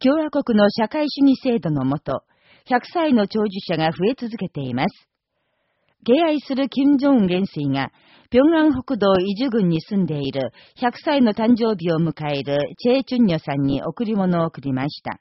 共和国の社会主義制度のもと、100歳の長寿者が増え続けています。敬愛する金正恩元帥が、平安北道伊豆郡に住んでいる100歳の誕生日を迎えるチェ・チュンニョさんに贈り物を贈りました。